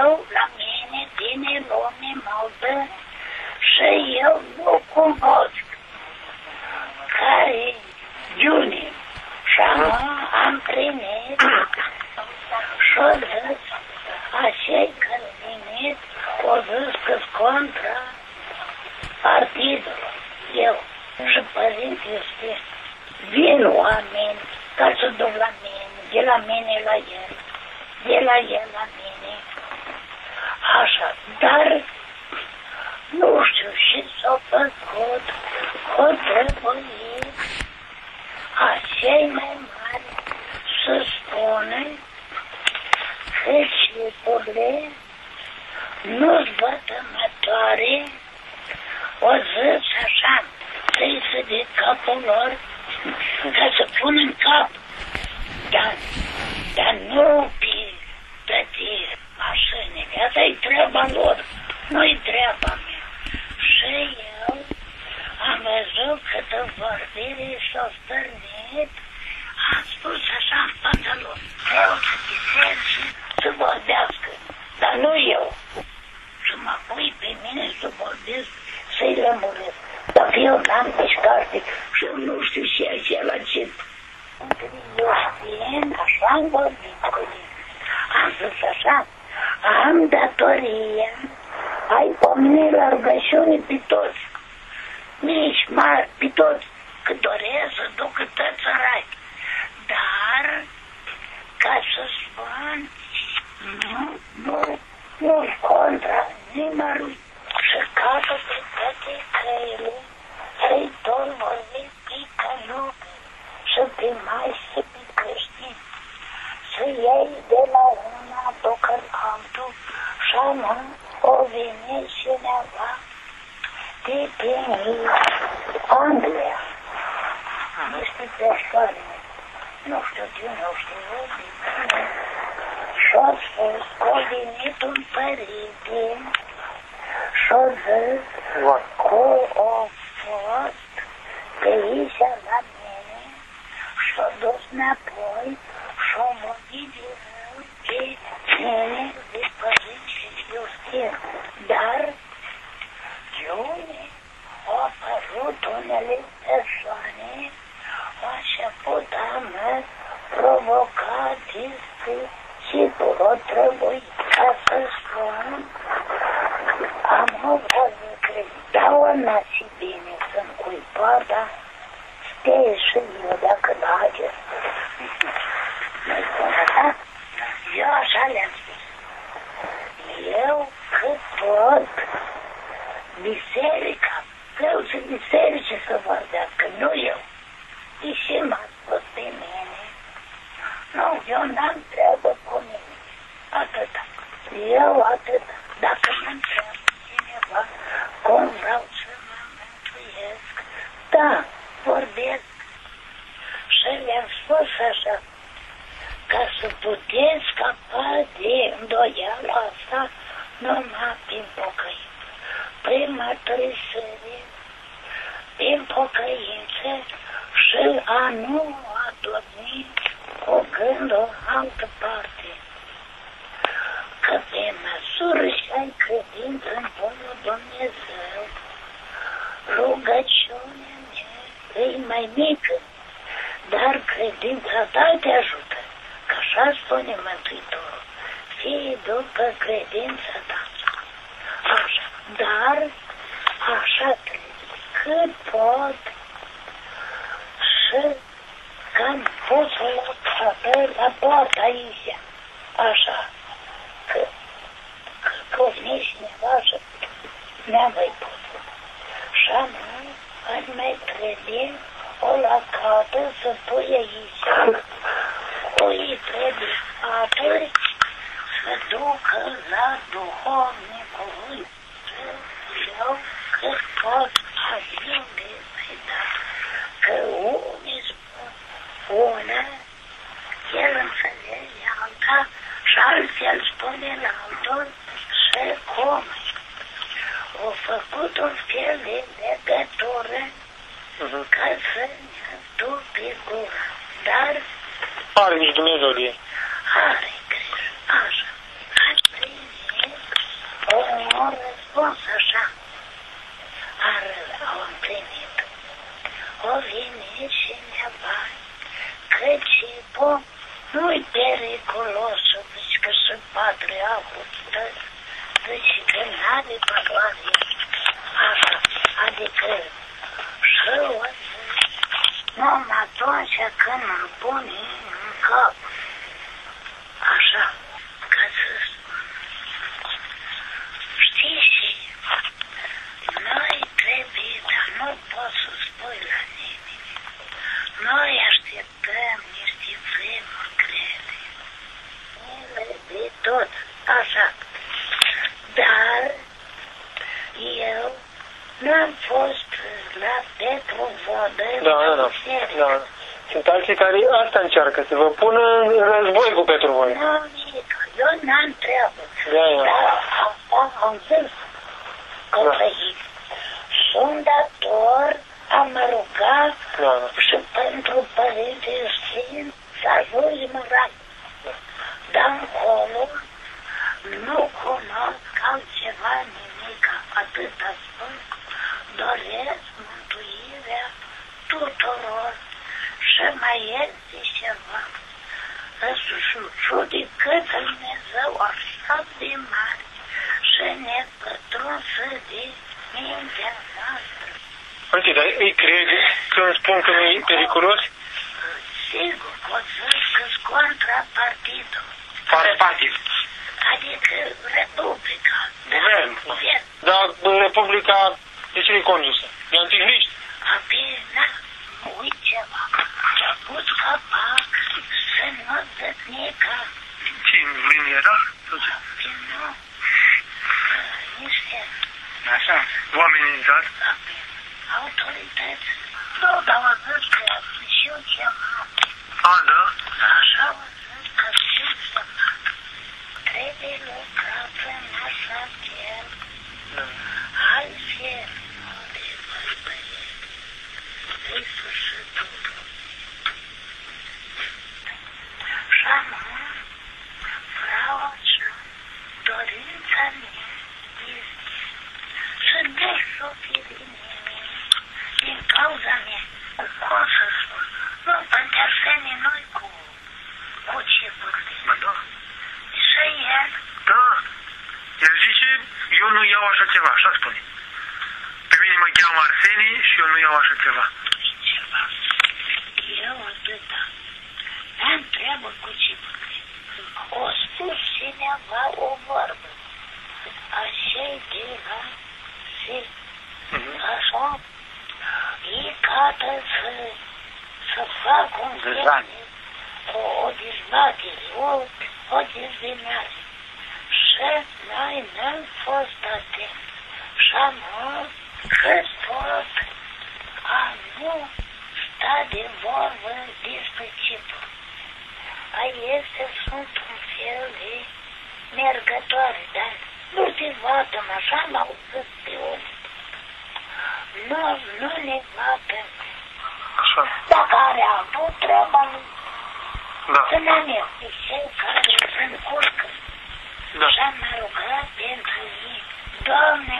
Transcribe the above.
eu, la mine, din lume mă și eu nu cunosc care Junior. Și am primit și o zis, acei care venit, o zis că contra partidul. Eu și părinții este, vin oameni ca să duc la mine, de la mine la el, de la el la mine. Așa, dar nu știu și s-a făcut hotărâit a cei mai mari să spune că cipurile nu-s bătămătoare, o zis așa, să-i se de capul lor ca să pun în cap. Dar, dar nu pe plătire mașinile. Asta-i treaba lor, nu-i treaba mea. Și eu am văzut câtă vorbire s-a stârnit, am spus așa în fața lor, vreau să disem și să vorbească, dar nu eu. Și mă pui pe mine să vorbesc, să-i lămuresc. Dacă eu n-am mișcat și eu nu știu ce e acela ce. Eu știind, așa am vorbit cu el. Am zis așa, am datoria, ai pomeni la rugăciune pe toți, mici, mari, pe toți, că doresc să ducă toți în rai. Dar, ca să spun, nu, nu, nu contra nimănui și ca pe toate căile, să-i tot vorbim pe călupe și pe mai și pe creștini să iei de la una ducă în altul și nu o vine cineva de prin Anglia. Este persoane, nu știu de nu știu de bine. Și-a spus că a venit un părinte. Și-a zis că a fost pe aici la mine și-a dus înapoi și-a vorbit de rău de mine, de părinți eu știu. Dar Giune au apărut unele persoane, au început a mă provoca discipul, o trebuie ca să spun, am o vorbă, cred, dar o nați bine să-mi cuipa, dar stea și eu dacă bage. Nu-i spun așa? Eu așa le-am spus. Eu cât pot biserica, preoții biserice să vorbească, nu eu. Și și m-a spus pe mine. Nu, eu n-am treabă cu mine. Atâta. Eu atâta. Dacă mă întreabă cineva cum vreau să mă mântuiesc, da, vorbesc. Și le-am spus așa, ca să puteți scapa de îndoiala asta numai prin pocăință prin mărturisire, prin pocăință și a nu adormi cu gândul altă parte. Că pe măsură și ai credință în Bunul Dumnezeu, rugăciunea mea e mai mică, dar credința ta te ajută, că așa spune Mântuitorul, fie după credința ta. Așa dar așa cât pot și că am pus la papel la poartă aici, așa, că, că, că vine cineva și mi-a mai pus. Și am ar mai trebuie o la cată să pui aici. Cui trebuie atât să ducă la duhovnicul eu cât pot ajunge pe dat, că unii spun una, el înțelege alta și altfel spune la altul și cum. Au făcut un fel de legătură uh-huh. ca să ne dupe gura. Dar Are nici Dumnezeu de ei. are grijă, așa. Ar trebui răspuns așa. Ar, au împlinit. O vine cineva, căci bun, nu-i periculos, deci că sunt patriarhul tăi, deci că n-are valoare. Așa, adică și o să, numai atunci când îl pune în cap. Așa, ca să știi și noi trebuie, dar nu poți să spui la nimeni. Noi așteptăm niște vremuri grele. Ele de tot, așa. Dar eu n-am fost la Petru Vodă Da, da, da. da. Sunt alții care asta încearcă, să vă pună în război cu Petru voi. Nu, nimic. Eu n-am treabă. Da, da. Dar asta am zis copiii. Sunt dator, am rugat Da, da. și pentru Părintele Sfânt să ajungem în rai. Dar încolo nu cunosc altceva nimic, atâta spun. Doresc mântuirea tuturor și mai este ceva. Judecât Dumnezeu așa de mare și ne pătrunsă de mintea noastră. Uite, dar îi crezi când spun că nu e periculos? Sigur că o să că-s contra partidul. Partid. Adică Republica. Guvern. Guvern. Dar Republica de cine e condusă? De anticriști? Abia, na, uit ceva. A pus capac să nu zătnică. Cine? Linie, da? Că nu. Niște Așa. Oamenii din țară? autorități. Nu, dar au zis că știu ceva. A, da? Așa au zis că știu ceva. Trebuie lucrat în așa chel. Altfel nu te voi băieți. Vrei sfârșitul. Și acum vreau așa, dorința mea este să nu suferi nimeni din cauza mea. Cum să spun? Nu, pentru noi cu, cu ce vorbim. Mă, da. Și el Da. El zice, eu nu iau așa ceva, așa spune. Pe mine mă cheamă Arsenie și eu nu iau așa ceva. ceva. Eu atâta. N-am treabă cu ce vorbim. O spus cineva o vorbă. Așa-i de la zi. Așa. E gata să, să fac un Dezbatere. o, o dezbatere, o, o dezbinare. Și noi n-am fost atenți. Și am Hristos a nu sta de vorbă despre Cipru. A este sunt un fel de mergătoare, dar nu te vadă, așa m-au zis pe unii. Nu, nu ne vadă. Așa. Dacă are avut treaba lui, Da. să ne merge cei care se încurcă. Da. Și am rugat pentru ei. Doamne,